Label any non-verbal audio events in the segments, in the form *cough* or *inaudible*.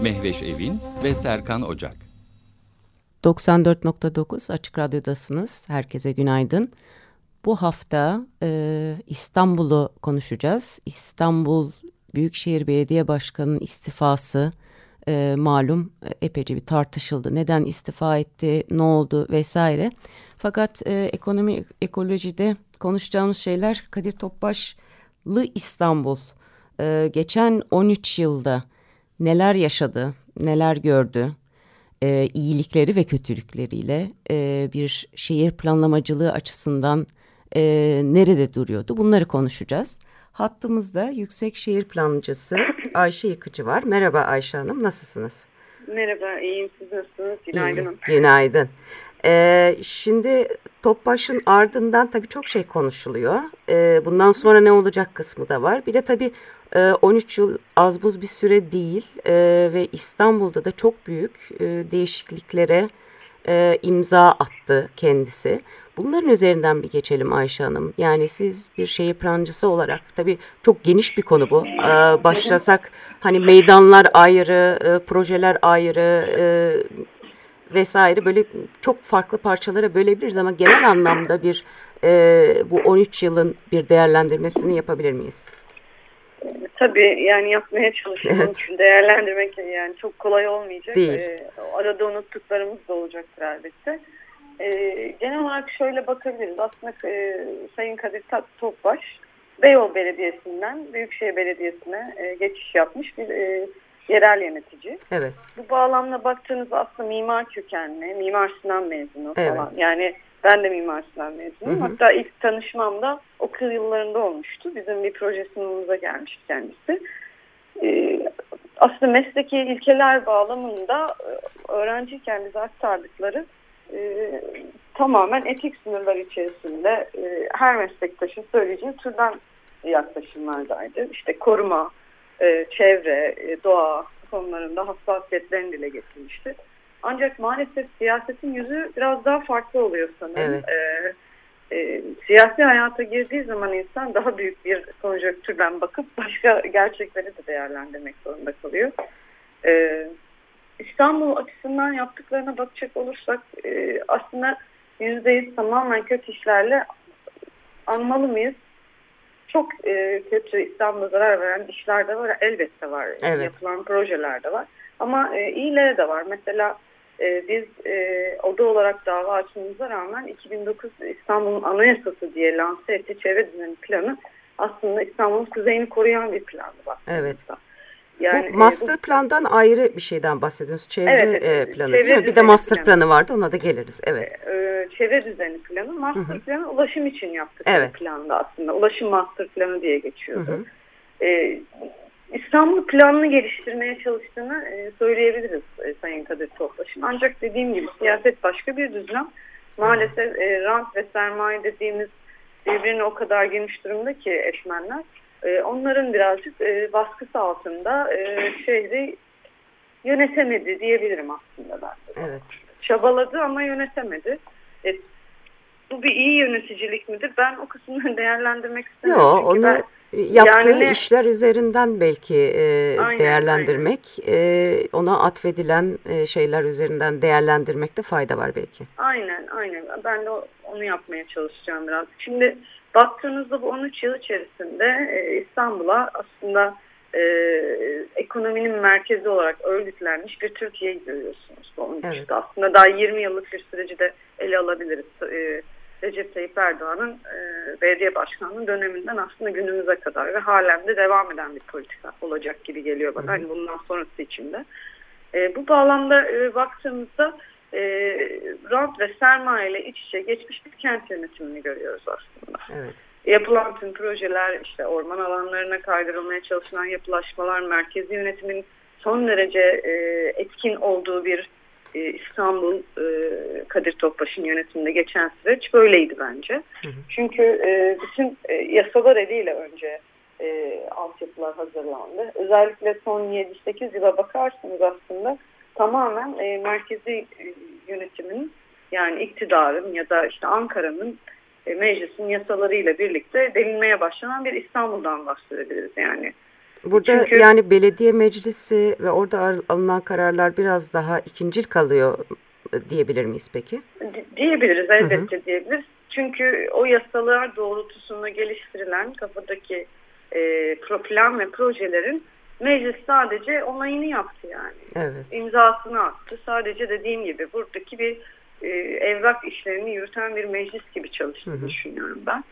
Mehveş Evin ve Serkan Ocak. 94.9 Açık Radyo'dasınız. Herkese günaydın. Bu hafta e, İstanbul'u konuşacağız. İstanbul Büyükşehir Belediye Başkanı'nın istifası e, malum epeyce bir tartışıldı. Neden istifa etti, ne oldu vesaire. Fakat e, ekonomi ekolojide konuşacağımız şeyler Kadir Topbaşlı İstanbul e, geçen 13 yılda neler yaşadı, neler gördü, e, iyilikleri ve kötülükleriyle e, bir şehir planlamacılığı açısından e, nerede duruyordu bunları konuşacağız. Hattımızda Yüksek Şehir Planlıcısı *coughs* Ayşe Yıkıcı var. Merhaba Ayşe Hanım, nasılsınız? Merhaba, iyiyim. Siz nasılsınız? Günaydın. İyi, günaydın. Ee, şimdi Topbaş'ın ardından tabii çok şey konuşuluyor. Ee, bundan sonra ne olacak kısmı da var. Bir de tabii 13 ee, yıl az buz bir süre değil ee, ve İstanbul'da da çok büyük e, değişikliklere e, imza attı kendisi. Bunların üzerinden bir geçelim Ayşe Hanım. Yani siz bir şehir plancısı olarak tabii çok geniş bir konu bu. Ee, başlasak hani meydanlar ayrı, e, projeler ayrı vesaire böyle çok farklı parçalara bölebiliriz ama genel anlamda bir bu 13 yılın bir değerlendirmesini yapabilir miyiz? Tabii yani yapmaya çalışıyorum. Evet. Değerlendirmek yani çok kolay olmayacak. Değil. Ee, arada unuttuklarımız da olacaktır elbette. Ee, genel olarak şöyle bakabiliriz. Aslında e, Sayın Kadir Topbaş Beyoğlu Belediyesi'nden Büyükşehir Belediyesi'ne e, geçiş yapmış bir e, yerel yönetici. Evet. Bu bağlamda baktığınızda aslında mimar kökenli, Mimar Sinan mezunu evet. falan. Yani ben de Mimar Sinan mezunuyum. Hatta ilk tanışmamda okul yıllarında olmuştu. Bizim bir proje sunumumuza gelmişti kendisi. Ee, aslında mesleki ilkeler bağlamında e, öğrenciyken bize aktardıkları e, tamamen etik sınırlar içerisinde e, her meslektaşın söyleyeceği türden yaklaşımlardaydı. İşte koruma, e, çevre, e, doğa konularında hassasiyetlerini dile getirmişti. Ancak maalesef siyasetin yüzü biraz daha farklı oluyor sanırım. Evet. Ee, e, siyasi hayata girdiği zaman insan daha büyük bir konjonktürden bakıp başka gerçekleri de değerlendirmek zorunda kalıyor. Ee, İstanbul açısından yaptıklarına bakacak olursak e, aslında yüzdeyiz tamamen kötü işlerle anmalı mıyız? Çok e, kötü İstanbul'a zarar veren işler de var. Elbette var. Evet. Yapılan projeler de var. Ama e, iyileri de var. Mesela e, biz e, oda olarak dava açmamıza rağmen 2009 İstanbul'un anayasası diye lanse ettiği çevre düzeni planı aslında İstanbul'un kuzeyini koruyan bir plandı. Evet. Yani, bu master e, bu, plandan ayrı bir şeyden bahsediyorsunuz. Çevre evet, e, planı çevre değil mi? Bir de master planı. planı vardı ona da geliriz. Evet. E, e, çevre düzeni planı. Master Hı -hı. planı ulaşım için yaptık evet. planda aslında. Ulaşım master planı diye geçiyordu. Hı -hı. E, İstanbul planını geliştirmeye çalıştığını e, söyleyebiliriz e, Sayın Kadir Toplaş'ın. Ancak dediğim gibi siyaset başka bir düzlem. Maalesef e, rant ve sermaye dediğimiz birbirine o kadar girmiş durumda ki eşmenler. Onların birazcık baskısı altında şehri yönetemedi diyebilirim aslında ben. Evet. Çabaladı ama yönetemedi. Bu bir iyi yöneticilik midir? Ben o kısmını *laughs* değerlendirmek istemiyorum. Yok onu ben, yaptığı yani, işler üzerinden belki e, aynen, değerlendirmek, aynen. E, ona atfedilen e, şeyler üzerinden değerlendirmekte fayda var belki. Aynen, aynen. Ben de onu yapmaya çalışacağım biraz. Şimdi baktığınızda bu 13 yıl içerisinde e, İstanbul'a aslında e, ekonominin merkezi olarak örgütlenmiş bir Türkiye'yi görüyorsunuz. Bu 13 evet. Aslında daha 20 yıllık bir süreci de ele alabiliriz. E, Recep Tayyip Erdoğan'ın e, belediye başkanlığı döneminden aslında günümüze kadar ve halen de devam eden bir politika olacak gibi geliyor bana. Hani bundan sonrası için de. E, bu bağlamda e, baktığımızda e, rant ve sermaye ile iç içe geçmiş bir kent yönetimini görüyoruz aslında. Evet. Yapılan tüm projeler işte orman alanlarına kaydırılmaya çalışılan yapılaşmalar, merkezi yönetimin son derece e, etkin olduğu bir e, İstanbul e, Kadir Topbaş'ın yönetiminde geçen süreç böyleydi bence. Hı hı. Çünkü e, bütün e, yasalar eliyle önce e, altyapılar hazırlandı. Özellikle son 7-8 yıla bakarsınız aslında tamamen e, merkezi e, yönetimin yani iktidarın ya da işte Ankara'nın e, meclisin yasalarıyla birlikte delinmeye başlanan bir İstanbul'dan bahsedebiliriz yani. Burada Çünkü, yani belediye meclisi ve orada alınan kararlar biraz daha ikincil kalıyor e, diyebilir miyiz peki? Diyebiliriz elbette hı hı. diyebiliriz. Çünkü o yasalar doğrultusunda geliştirilen kafadaki e, plan ve projelerin meclis sadece onayını yaptı yani. Evet. İmzasını attı. Sadece dediğim gibi buradaki bir e, evrak işlerini yürüten bir meclis gibi çalıştığını düşünüyorum ben.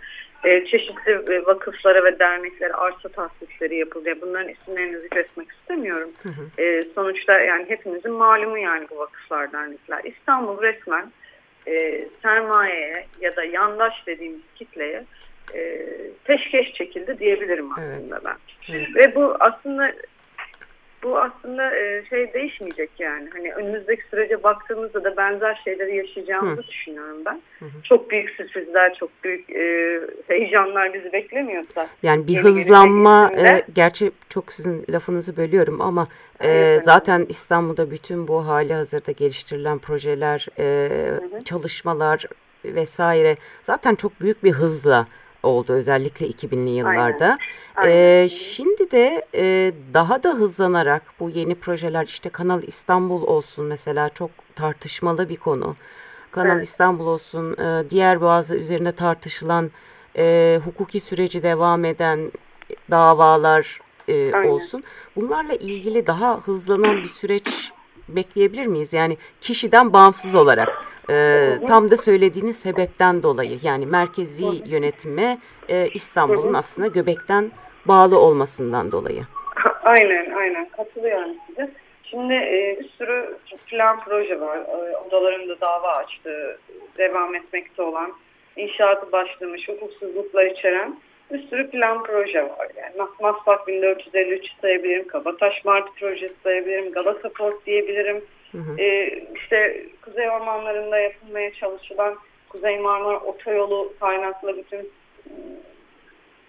E, çeşitli e, vakıflara ve derneklere arsa tahsisleri yapıldı. Bunların isimlerini zikretmek istemiyorum. Hı hı. E, sonuçta yani hepimizin malumu yani bu vakıflar, dernekler. İstanbul resmen e, sermayeye ya da yandaş dediğimiz kitleye e, peşkeş çekildi diyebilirim aslında evet. ben. Evet. Ve bu aslında bu aslında e, şey değişmeyecek yani. Hani önümüzdeki sürece baktığımızda da benzer şeyleri yaşayacağımızı Hı. düşünüyorum ben. Hı hı. Çok büyük sürprizler, çok büyük e, heyecanlar bizi beklemiyorsa. Yani bir hızlanma, e, gerçi çok sizin lafınızı bölüyorum ama e, evet, zaten İstanbul'da bütün bu hali hazırda geliştirilen projeler, e, hı hı. çalışmalar vesaire zaten çok büyük bir hızla oldu özellikle 2000'li yıllarda. Aynen. Aynen. Ee, şimdi de e, daha da hızlanarak bu yeni projeler işte Kanal İstanbul olsun mesela çok tartışmalı bir konu. Kanal evet. İstanbul olsun e, diğer bazı üzerine tartışılan e, hukuki süreci devam eden davalar e, olsun. Bunlarla ilgili daha hızlanan bir süreç bekleyebilir miyiz? Yani kişiden bağımsız olarak e, tam da söylediğiniz sebepten dolayı yani merkezi yönetime e, İstanbul'un aslında göbekten bağlı olmasından dolayı. Aynen aynen katılıyorum size. Şimdi e, bir sürü plan proje var. E, odalarında dava açtı, devam etmekte olan, inşaatı başlamış, hukuksuzluklar içeren bir sürü plan proje var. Yani Maslak 1453 sayabilirim, Kabataş Mart projesi sayabilirim, Galata Port diyebilirim. Hı hı. Ee, işte Kuzey Ormanları'nda yapılmaya çalışılan Kuzey Marmara Otoyolu kaynaklı bütün ıı,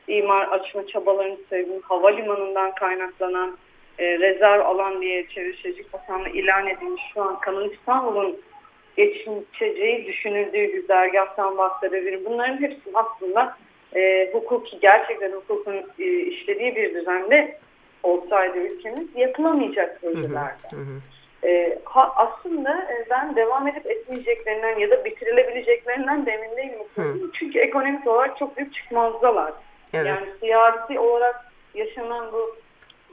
imar açma çabalarını sayabilirim. Havalimanından kaynaklanan e, rezerv alan diye Çevre Şehircilik Bakanlığı ilan edilmiş şu an Kanal İstanbul'un geçeceği düşünüldüğü güzergahtan bahsedebilirim. Bunların hepsi aslında e, hukuki gerçekten hukukun e, işlediği bir düzende olsaydı ülkemiz yapılamayacak projelerde. Hı hı. E, ha, aslında e, ben devam edip etmeyeceklerinden ya da bitirilebileceklerinden de emin değilim. Hı. Çünkü ekonomik olarak çok büyük çıkmazdalar. Evet. Yani siyasi olarak yaşanan bu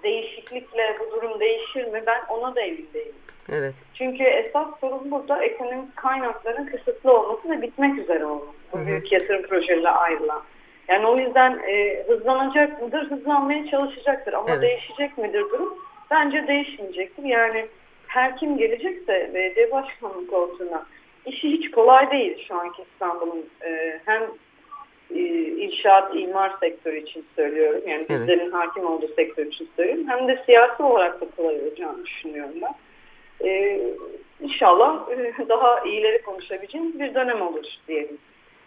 değişiklikle bu durum değişir mi ben ona da emin değilim. Evet. Çünkü esas sorun burada ekonomik kaynakların kısıtlı olması ve bitmek üzere olması. Bu büyük yatırım projelerine ayrılan. Yani o yüzden e, hızlanacak mıdır? Hızlanmaya çalışacaktır. Ama evet. değişecek midir durum? Bence değişmeyecektir. Yani her kim gelecekse belediye başkanlığı koltuğuna işi hiç kolay değil şu anki İstanbul'un e, hem e, inşaat, imar sektörü için söylüyorum. Yani evet. bizlerin hakim olduğu sektör için söylüyorum. Hem de siyasi olarak da kolay olacağını düşünüyorum ben. E, inşallah e, daha iyileri konuşabileceğimiz bir dönem olur diyelim.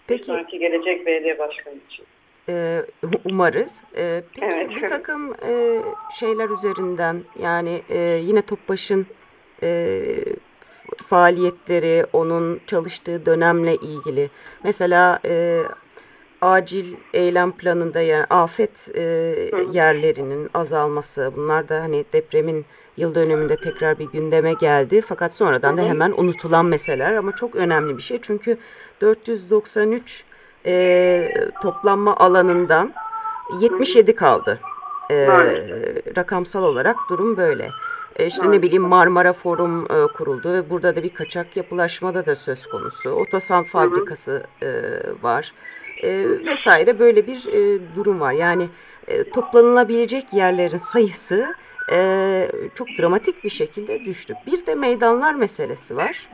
Peki. Sonraki gelecek belediye başkanı için. Ee, umarız. Ee, peki evet. bir takım e, şeyler üzerinden yani e, yine Topbaş'ın e, faaliyetleri, onun çalıştığı dönemle ilgili. Mesela e, acil eylem planında yani afet e, yerlerinin azalması bunlar da hani depremin yıl dönümünde tekrar bir gündeme geldi. Fakat sonradan da hemen unutulan meseleler ama çok önemli bir şey. Çünkü 493 e, toplanma alanından 77 kaldı. E, rakamsal olarak durum böyle. E, işte ne bileyim Marmara Forum e, kuruldu ve burada da bir kaçak yapılaşmada da söz konusu. Otosan fabrikası e, var e, vesaire böyle bir e, durum var. Yani e, toplanılabilecek yerlerin sayısı e, çok dramatik bir şekilde düştü. Bir de meydanlar meselesi var.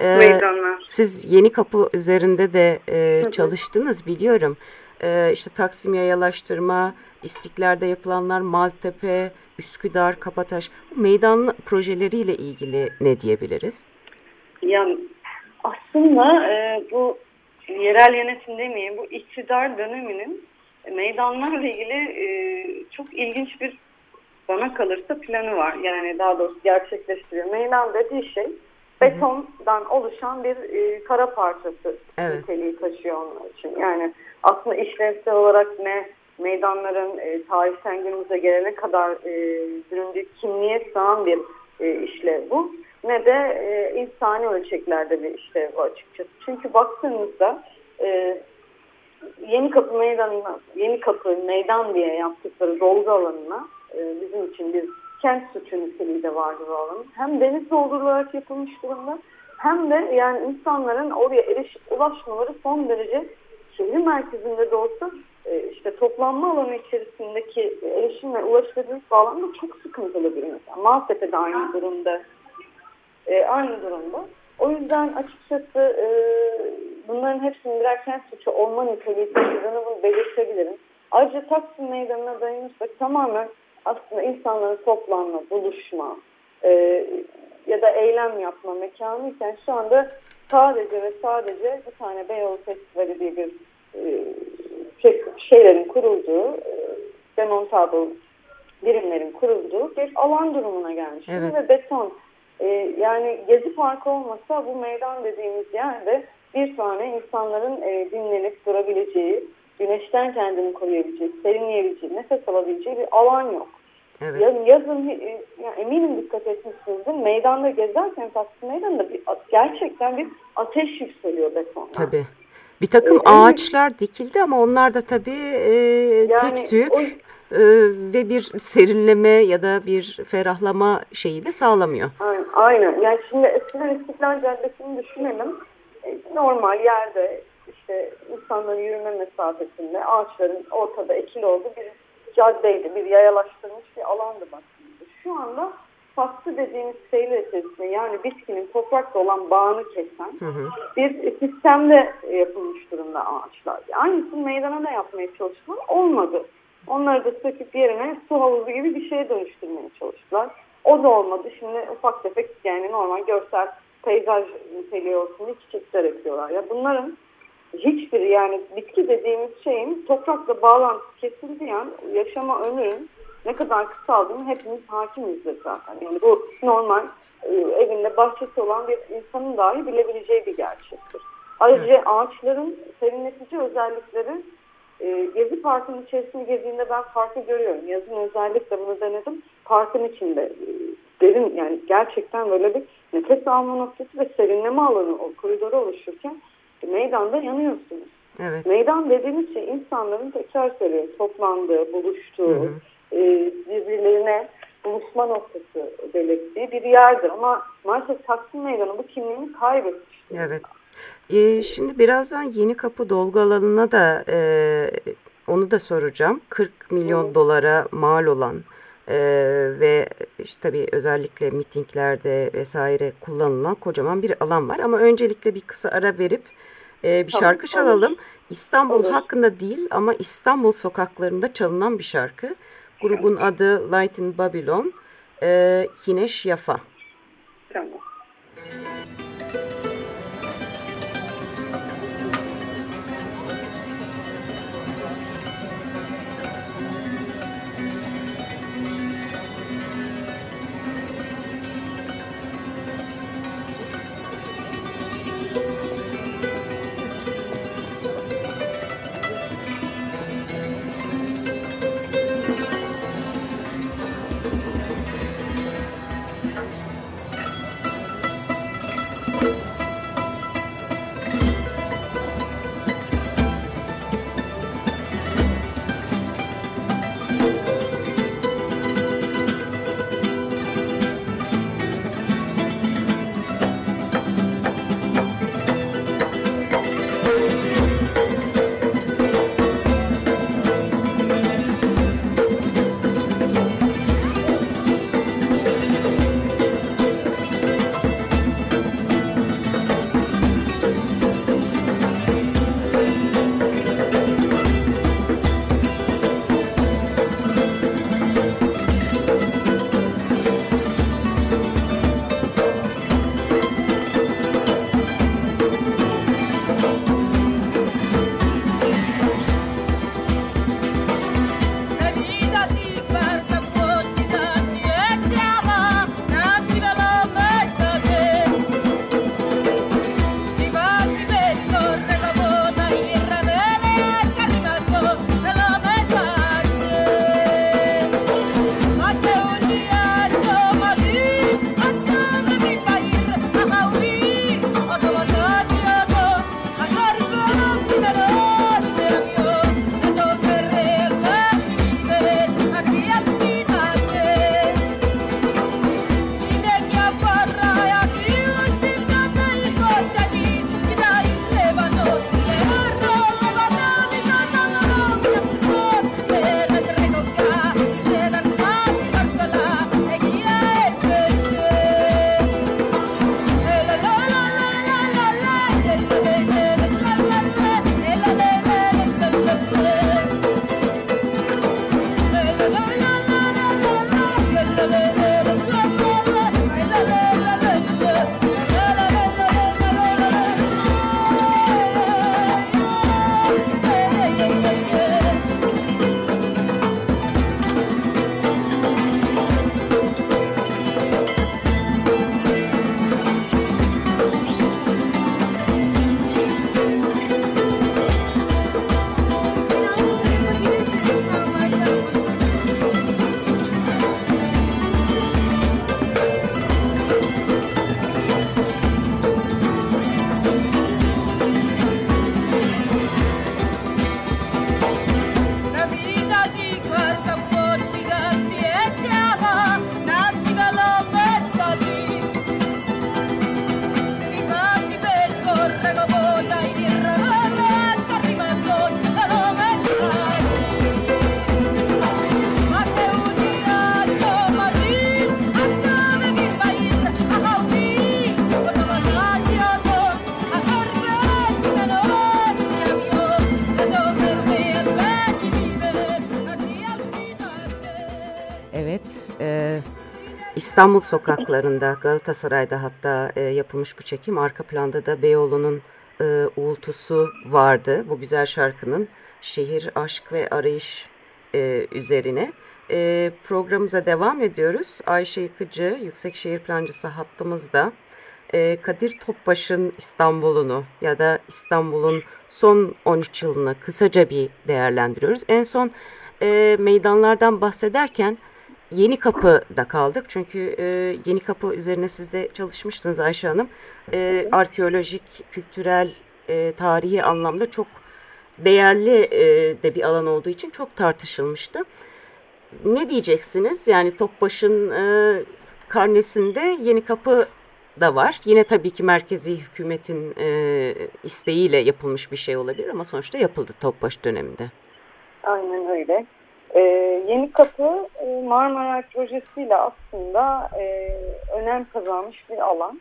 E, meydanlar. Siz Yeni Kapı üzerinde de e, çalıştınız biliyorum. E, işte Taksim yayalaştırma, İstiklal'de yapılanlar, Maltepe, Üsküdar, Kapataş bu meydan projeleriyle ilgili ne diyebiliriz? Yani aslında e, bu yerel yönetim demeyeyim bu iktidar döneminin meydanlarla ilgili e, çok ilginç bir bana kalırsa planı var. Yani daha doğrusu gerçekleştiriyor. Meydan dediği şey betondan oluşan bir e, kara parçası evet. niteliği taşıyor onlar için. Yani aslında işlevsel olarak ne meydanların e, tarihten günümüze gelene kadar e, büründüğü kimliğe sığan bir e, işlev bu. Ne de e, insani ölçeklerde bir işlev bu açıkçası. Çünkü baktığınızda e, Yeni Kapı Meydanı'na, Yeni Kapı Meydan diye yaptıkları dolgu alanına e, bizim için bir kent suçu niteliği de vardı bu alanın. Hem deniz doldurularak yapılmış durumda hem de yani insanların oraya eriş, ulaşmaları son derece şehir merkezinde de olsa e, işte toplanma alanı içerisindeki erişim ve ulaşılabilirlik bağlamında çok sıkıntılı bir mesela. Maltepe de aynı durumda. E, aynı durumda. O yüzden açıkçası e, bunların hepsinin birer kent suçu olma niteliği taşıdığını bunu belirtebilirim. Ayrıca Taksim Meydanı'na dayanırsak tamamen aslında insanların toplanma, buluşma e, ya da eylem yapma mekanı iken şu anda sadece ve sadece bir tane Beyoğlu Festivali diye bir e, şey, şeylerin kurulduğu, e, demontable birimlerin kurulduğu bir alan durumuna gelmiş. Evet. Ve beton. E, yani Gezi Parkı olmasa bu meydan dediğimiz yerde bir tane insanların e, dinlenip durabileceği, güneşten kendini koruyabileceği, serinleyebileceği, nefes alabileceği bir alan yok. Evet. Yani yazın e, yani eminim dikkat etmişsinizdir. Meydanda gezerken Taksim Meydanı'nda bir, gerçekten bir ateş yükseliyor betonlar. Tabii. Bir takım ee, ağaçlar dikildi ama onlar da tabii e, yani tek tük o, e, ve bir serinleme ya da bir ferahlama şeyi de sağlamıyor. Aynen. aynen. Yani şimdi eskiden İstiklal Caddesi'ni düşünelim. E, normal yerde işte insanların yürüme mesafesinde ağaçların ortada ekili olduğu bir caddeydi. Bir yayalaştırmış bir alandı baktığımızda. Şu anda saksı dediğimiz şeyler içerisinde yani bitkinin toprakla olan bağını kesen hı hı. bir sistemde yapılmış durumda ağaçlar. Aynısını meydana da yapmaya çalıştılar. Olmadı. Onları da söküp yerine su havuzu gibi bir şeye dönüştürmeye çalıştılar. O da olmadı. Şimdi ufak tefek yani normal görsel peyzaj niteliği olsun diye çiçekler yapıyorlar. Ya bunların hiçbir yani bitki dediğimiz şeyin toprakla bağlantısı kesildiği an yaşama ömrün ne kadar kısaldığını hepimiz hakimizdir zaten. Yani bu normal e, evinde bahçesi olan bir insanın dahi bilebileceği bir gerçektir. Ayrıca evet. ağaçların serinletici özellikleri e, Gezi Parkı'nın içerisinde gezdiğinde ben farkı görüyorum. Yazın özellikle bunu denedim. Parkın içinde e, derin yani gerçekten böyle bir nefes alma noktası ve serinleme alanı o koridoru oluşurken meydanda yanıyorsunuz. Evet. Meydan dediğimiz şey insanların tekrar söylüyorum toplandığı, buluştuğu, hı hı. E, birbirlerine buluşma noktası belirttiği bir yerdir. Ama maalesef Taksim Meydanı bu kimliğini kaybetmiş. Evet. Ee, şimdi birazdan Yeni Kapı dolgu alanına da e, onu da soracağım. 40 milyon dolara mal olan e, ve işte tabii özellikle mitinglerde vesaire kullanılan kocaman bir alan var. Ama öncelikle bir kısa ara verip e, bir tamam, şarkı çalalım. Olur. İstanbul olur. hakkında değil ama İstanbul sokaklarında çalınan bir şarkı. Grubun adı Light in Babylon. E, Hineş Yafa. Tamam. İstanbul sokaklarında Galatasaray'da hatta e, yapılmış bu çekim. Arka planda da Beyoğlu'nun e, uğultusu vardı bu güzel şarkının şehir, aşk ve arayış e, üzerine. E, programımıza devam ediyoruz. Ayşe Yıkıcı, Yüksek Şehir Plancısı hattımızda. E, Kadir Topbaş'ın İstanbul'unu ya da İstanbul'un son 13 yılını kısaca bir değerlendiriyoruz. En son e, meydanlardan bahsederken Yeni Kapı'da kaldık. Çünkü e, Yeni Kapı üzerine siz de çalışmıştınız Ayşe Hanım. E, arkeolojik, kültürel, e, tarihi anlamda çok değerli e, de bir alan olduğu için çok tartışılmıştı. Ne diyeceksiniz? Yani Topbaş'ın e, karnesinde Yeni Kapı da var. Yine tabii ki merkezi hükümetin e, isteğiyle yapılmış bir şey olabilir ama sonuçta yapıldı Topbaş döneminde. Aynen öyle. Ee, Yeni Kapı e, Marmaray projesiyle aslında e, önem kazanmış bir alan.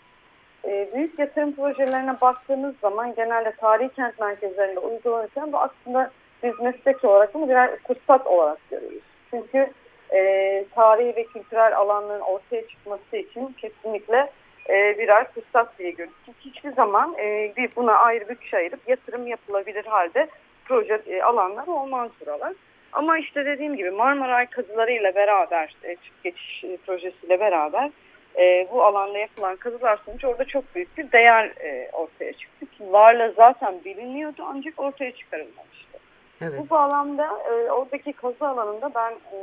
E, büyük yatırım projelerine baktığınız zaman genelde tarihi kent merkezlerinde uygulanırken bu aslında biz meslek olarak bunu birer fırsat olarak görüyoruz. Çünkü e, tarihi ve kültürel alanların ortaya çıkması için kesinlikle e, birer fırsat diye görüyoruz. Hiçbir zaman e, bir buna ayrı bütçe ayırıp yatırım yapılabilir halde proje e, alanlar olmaz buralar. Ama işte dediğim gibi Marmaray kazılarıyla beraber, çift geçiş e, projesiyle beraber e, bu alanda yapılan kazılar sonucu orada çok büyük bir değer e, ortaya çıktı. Ki varlığı zaten biliniyordu ancak ortaya çıkarılmamıştı. Evet. Bu bağlamda e, oradaki kazı alanında ben e,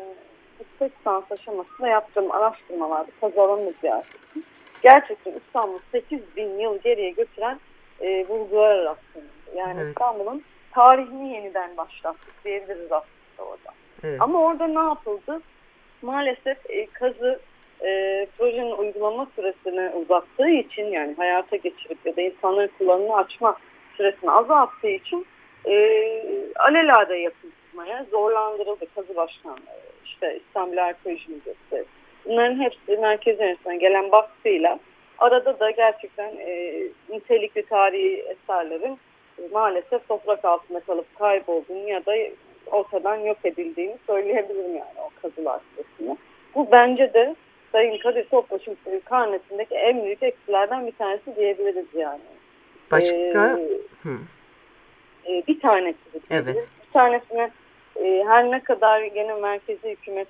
yüksek lisans aşamasında yaptığım araştırmalarda kazı alanını ziyaret ettim. Gerçekten İstanbul 8 bin yıl geriye götüren e, bulgular aslında. Yani evet. İstanbul'un tarihini yeniden başlattık diyebiliriz aslında orada. Evet. Ama orada ne yapıldı? Maalesef e, kazı e, projenin uygulama süresini uzattığı için yani hayata geçirip ya da insanların kullanımını açma süresini azalttığı için e, alelade yapılmaya zorlandırıldı kazı başkanları. İşte İstanbul Arkeoloji Müzesi. Bunların hepsi merkez yönetmen gelen baskıyla arada da gerçekten e, nitelikli tarihi eserlerin e, maalesef toprak altında kalıp kaybolduğunu ya da ortadan yok edildiğini söyleyebilirim yani o kazılar sırasında. Bu bence de Sayın Kadir Topbaş'ın karnesindeki en büyük eksilerden bir tanesi diyebiliriz yani. Başka? Ee, e, bir tanesi. Evet. Bir tanesine e, her ne kadar gene merkezi hükümet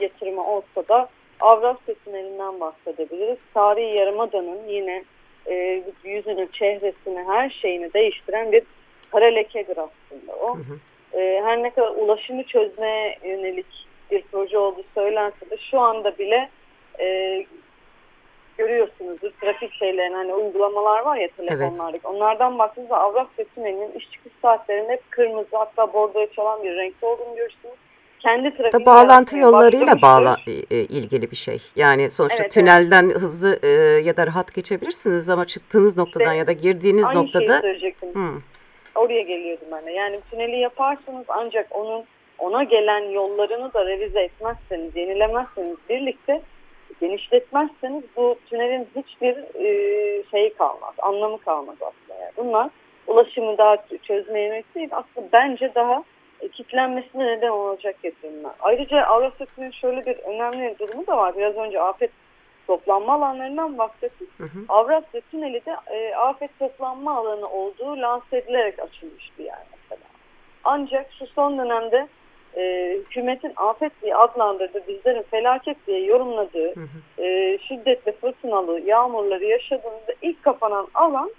yatırımı olsa da Avrasya Tüneli'nden bahsedebiliriz. Tarihi Yarımada'nın yine e, yüzünü, çehresini, her şeyini değiştiren bir kara lekedir aslında o. Hı hı e, her ne kadar ulaşımı çözmeye yönelik bir proje olduğu söylense de şu anda bile e, görüyorsunuzdur trafik şeylerin hani uygulamalar var ya telefonlardaki evet. onlardan baktığınızda Avrasya Tüneli'nin iş çıkış saatlerinde hep kırmızı hatta bordoya çalan bir renkte olduğunu görürsünüz. Kendi trafiği bağlantı yollarıyla bağla e, e, ilgili bir şey. Yani sonuçta evet, tünelden evet. hızlı e, ya da rahat geçebilirsiniz ama çıktığınız noktadan işte, ya da girdiğiniz aynı noktada şeyi söyleyecektim. Hmm. Oraya geliyordum ben de. Yani tüneli yaparsınız ancak onun ona gelen yollarını da revize etmezseniz, yenilemezseniz birlikte genişletmezseniz bu tünelin hiçbir e, şeyi kalmaz, anlamı kalmaz aslında. Yani bunlar ulaşımı daha çözmeye yönelik değil, aslında bence daha e, kitlenmesine neden olacak yatırımlar. Ayrıca Avrasya şöyle bir önemli durumu da var. Biraz önce afet toplanma alanlarından bahsettik. Hı hı. Avrasya Tüneli de e, afet toplanma alanı olduğu lanse edilerek açılmış bir yer mesela. Ancak şu son dönemde e, hükümetin afet diye adlandırdığı, bizlerin felaket diye yorumladığı hı hı. E, şiddetli fırtınalı yağmurları yaşadığında ilk kapanan alan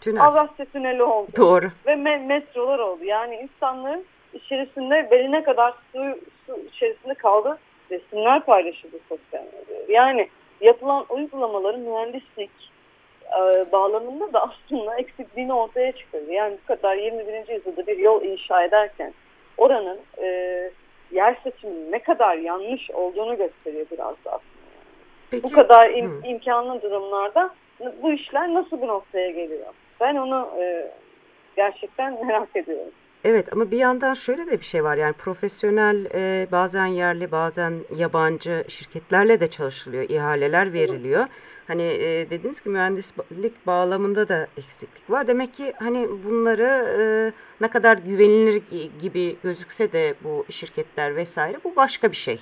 Tünel. Avrasya Tüneli oldu. Doğru. Ve me metrolar oldu. Yani insanların içerisinde beline kadar su, su içerisinde kaldı resimler paylaşıldı sosyal medyada. Yani yapılan uygulamaların mühendislik e, bağlamında da aslında eksikliğini ortaya çıkarıyor. Yani bu kadar 21. yüzyılda bir yol inşa ederken oranın e, yer seçiminin ne kadar yanlış olduğunu gösteriyor biraz da aslında. Peki, bu kadar im, imkanlı durumlarda bu işler nasıl bu noktaya geliyor? Ben onu e, gerçekten merak ediyorum. Evet ama bir yandan şöyle de bir şey var yani profesyonel e, bazen yerli bazen yabancı şirketlerle de çalışılıyor ihaleler veriliyor. Hani e, dediğiniz gibi mühendislik bağlamında da eksiklik var. Demek ki hani bunları e, ne kadar güvenilir gibi gözükse de bu şirketler vesaire bu başka bir şey.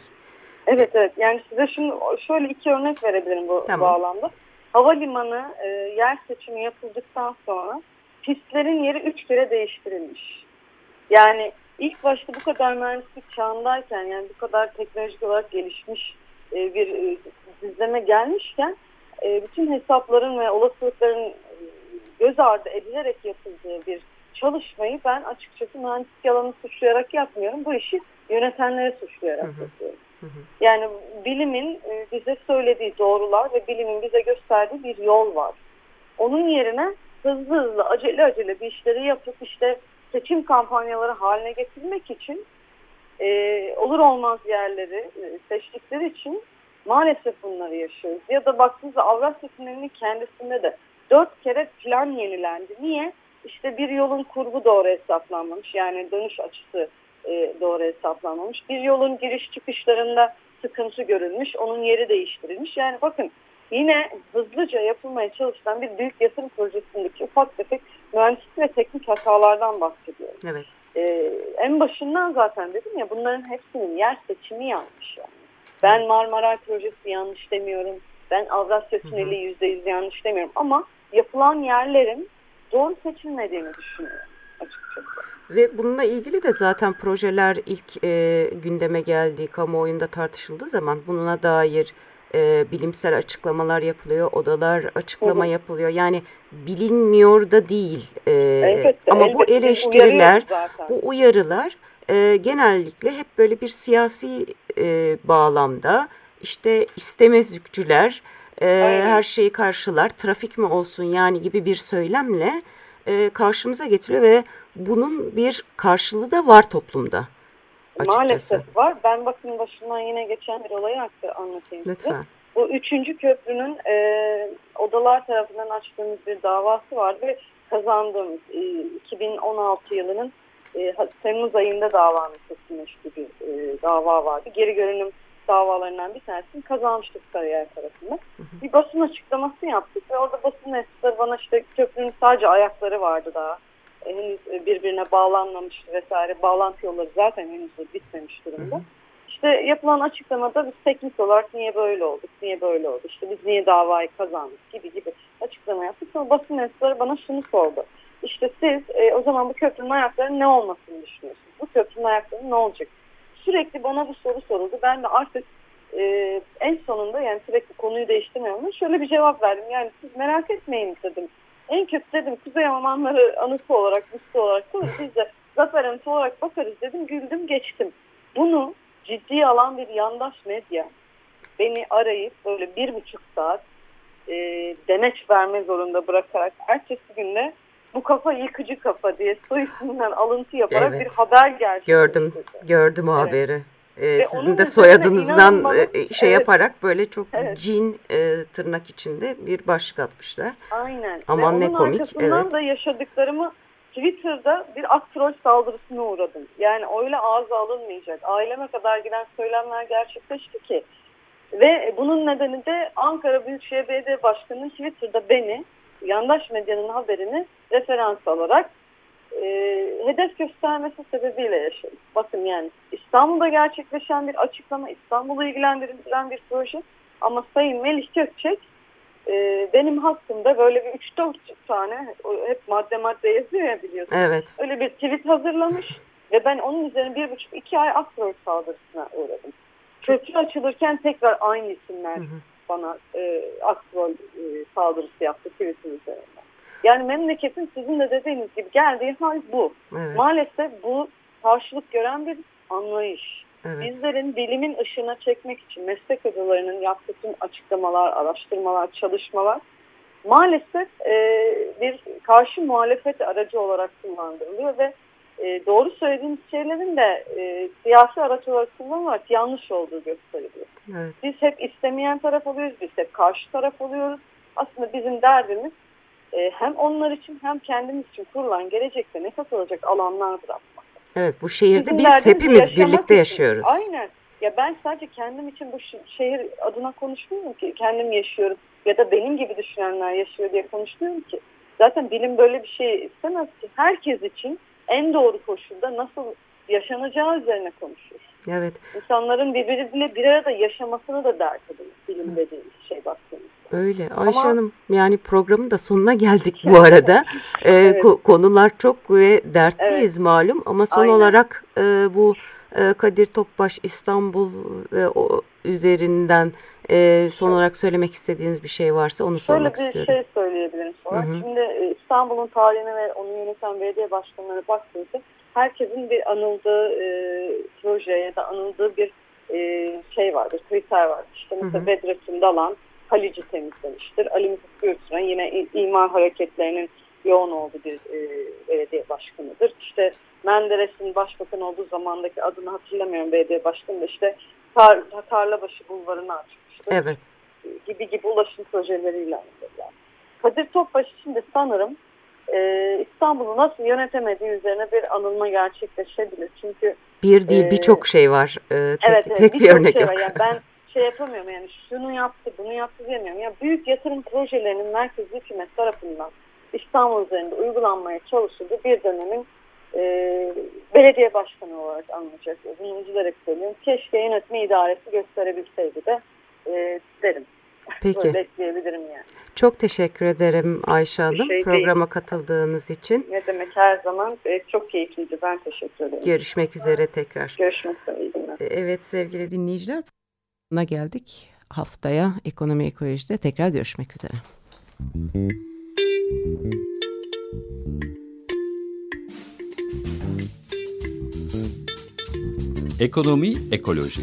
Evet evet yani size şimdi şöyle iki örnek verebilirim bu tamam. bağlamda. Havalimanı e, yer seçimi yapıldıktan sonra pistlerin yeri üç kere değiştirilmiş. Yani ilk başta bu kadar mühendislik çağındayken yani bu kadar teknolojik olarak gelişmiş e, bir e, gelmişken e, bütün hesapların ve olasılıkların e, göz ardı edilerek yapıldığı bir çalışmayı ben açıkçası mühendislik alanı suçlayarak yapmıyorum. Bu işi yönetenlere suçlayarak hı hı. yapıyorum. Hı hı. Yani bilimin bize söylediği doğrular ve bilimin bize gösterdiği bir yol var. Onun yerine hızlı hızlı acele acele bir işleri yapıp işte seçim kampanyaları haline getirmek için e, olur olmaz yerleri e, seçtikleri için maalesef bunları yaşıyoruz. Ya da baktığınızda Avrasya Tüneli'nin kendisinde de dört kere plan yenilendi. Niye? İşte bir yolun kurgu doğru hesaplanmamış yani dönüş açısı e, doğru hesaplanmamış. Bir yolun giriş çıkışlarında sıkıntı görülmüş, onun yeri değiştirilmiş. Yani bakın yine hızlıca yapılmaya çalışılan bir büyük yatırım projesindeki ufak tefek mühendislik ve teknik hatalardan bahsediyorum. Evet. Ee, en başından zaten dedim ya bunların hepsinin yer seçimi yanlış yani. Ben Marmaray projesi yanlış demiyorum. Ben Avrasya Tüneli yüzde yüz yanlış demiyorum. Ama yapılan yerlerin doğru seçilmediğini düşünüyorum açıkçası. Ve bununla ilgili de zaten projeler ilk e, gündeme geldiği kamuoyunda tartışıldığı zaman bununla dair e, bilimsel açıklamalar yapılıyor, odalar açıklama hı hı. yapılıyor. Yani bilinmiyor da değil. E, elbette, ama bu eleştiriler, bu uyarılar e, genellikle hep böyle bir siyasi e, bağlamda işte istemezlikçüler e, her şeyi karşılar, trafik mi olsun yani gibi bir söylemle e, karşımıza getiriyor ve bunun bir karşılığı da var toplumda. Açıkçası. Maalesef var. Ben bakın başından yine geçen bir olayı anlatayım Lütfen. size. Bu üçüncü köprünün e, odalar tarafından açtığımız bir davası var ve kazandığımız e, 2016 yılının e, Temmuz ayında davanın kesinleştiği bir e, dava vardı. Geri görünüm davalarından bir tanesini kazanmıştık Sarıyer tarafında. Hı hı. Bir basın açıklaması yaptık ve orada basın mensupları bana işte köprünün sadece ayakları vardı daha. E, henüz birbirine bağlanmamış vesaire. Bağlantı yolları zaten henüz bitmemiş durumda. Hı hı. İşte yapılan açıklamada biz teknik olarak niye böyle olduk, niye böyle oldu, işte biz niye davayı kazandık gibi gibi açıklama yaptık. Sonra basın mensupları bana şunu sordu. İşte siz e, o zaman bu köprünün ayaklarının ne olmasını düşünüyorsunuz? Bu köprünün ayakları ne olacak? Sürekli bana bu soru soruldu. Ben de artık e, en sonunda yani sürekli konuyu değiştirmiyorum. Şöyle bir cevap verdim. Yani siz merak etmeyin dedim. En kötü dedim Kuzey Almanları anısı olarak, üstü olarak biz de zafer anısı olarak bakarız dedim. Güldüm geçtim. Bunu ciddi alan bir yandaş medya beni arayıp böyle bir buçuk saat e, demeç verme zorunda bırakarak ertesi günde bu kafa yıkıcı kafa diye soy isminden alıntı yaparak evet. bir haber geldi. Gördüm, gördüm o evet. haberi. Ee, sizin de soyadınızdan inanılmaz, şey evet. yaparak böyle çok evet. cin e, tırnak içinde bir başlık atmışlar. Aynen. Aman Ve ne komik. Evet. da yaşadıklarımı Twitter'da bir aktrol saldırısına uğradım. Yani öyle ağza alınmayacak. Aileme kadar giden söylemler gerçekleşti ki. Ve bunun nedeni de Ankara Büyükşehir Belediye Başkanı'nın Twitter'da beni yandaş medyanın haberini referans alarak e, hedef göstermesi sebebiyle yaşadım. Bakın yani İstanbul'da gerçekleşen bir açıklama, İstanbul'u ilgilendiren bir proje ama Sayın Melih Gökçek e, benim hakkımda böyle bir 3-4 tane hep madde madde yazıyor ya biliyorsun. Evet. Öyle bir tweet hazırlamış ve ben onun üzerine bir buçuk iki ay Aktrol saldırısına uğradım. Köprü açılırken tekrar aynı isimler hı hı. bana e, Aktrol e, saldırısı yaptı Twitter üzerinden. Yani memleketin sizin de dediğiniz gibi geldiği hal bu. Evet. Maalesef bu karşılık gören bir anlayış. Evet. Bizlerin bilimin ışığına çekmek için meslek hocalarının yaptığı tüm açıklamalar, araştırmalar, çalışmalar maalesef e, bir karşı muhalefet aracı olarak kullandırılıyor ve e, doğru söylediğimiz şeylerin de e, siyasi araç olarak kullanılarak yanlış olduğu gösteriliyor. Evet. Biz hep istemeyen taraf oluyoruz, biz hep karşı taraf oluyoruz. Aslında bizim derdimiz e, hem onlar için hem kendimiz için kurulan gelecekte nefes alacak alanlar bırakmak. Evet bu şehirde biz hepimiz birlikte için. yaşıyoruz. Aynen. Ya ben sadece kendim için bu şehir adına konuşmuyorum ki. Kendim yaşıyorum ya da benim gibi düşünenler yaşıyor diye konuşmuyorum ki. Zaten bilim böyle bir şey istemez ki. Herkes için en doğru koşulda nasıl yaşanacağı üzerine konuşur. Evet. İnsanların birbiriyle bir arada yaşamasını da dert edin film dediğimiz şey baktığımızda. Öyle Ayşe Ama, Hanım yani programın da sonuna geldik bu *laughs* arada. ee, evet. ko konular çok ve dertliyiz evet. malum ama son Aynen. olarak e, bu e, Kadir Topbaş İstanbul e, o, üzerinden e, son evet. olarak söylemek istediğiniz bir şey varsa onu Şöyle sormak istiyorum. Şöyle bir şey söyleyebilirim sonra. Hı -hı. Şimdi e, İstanbul'un tarihine ve onu yöneten belediye başkanları baktığınızda herkesin bir anıldığı e, proje ya da anıldığı bir e, şey vardır, kriter vardır. İşte mesela. Bedrettin Dalan Halici temizlemiştir. Ali Gürtüren yine imar hareketlerinin yoğun olduğu bir e, belediye başkanıdır. İşte Menderes'in başbakan olduğu zamandaki adını hatırlamıyorum belediye başkanı da işte tar Tarlabaşı bulvarını açmıştır. Evet. Gibi gibi ulaşım projeleriyle anlatırlar. Kadir Topbaş için de sanırım e, İstanbul'u nasıl yönetemediği üzerine bir anılma gerçekleşebilir. Çünkü bir değil e, birçok şey var. E, tek, evet, tek bir, bir örnek şey yok. Var. Yani ben *laughs* şey yapamıyorum yani şunu yaptı bunu yaptı diyemiyorum. Ya büyük yatırım projelerinin merkezi hükümet tarafından İstanbul üzerinde uygulanmaya çalışıldığı bir dönemin e, belediye başkanı olarak anlayacak. Bunu üzülerek söylüyorum. Keşke yönetme idaresi gösterebilseydi de e, derim. Peki. Böyle ekleyebilirim yani. Çok teşekkür ederim Ayşe Hanım şey programa değil. katıldığınız için. Ne demek her zaman e, çok keyifliydi. Ben teşekkür ederim. Görüşmek üzere tekrar. Görüşmek üzere. İyi günler. Evet sevgili dinleyiciler. Geldik. Haftaya ekonomi ekolojide tekrar görüşmek üzere. Ekonomi ekoloji.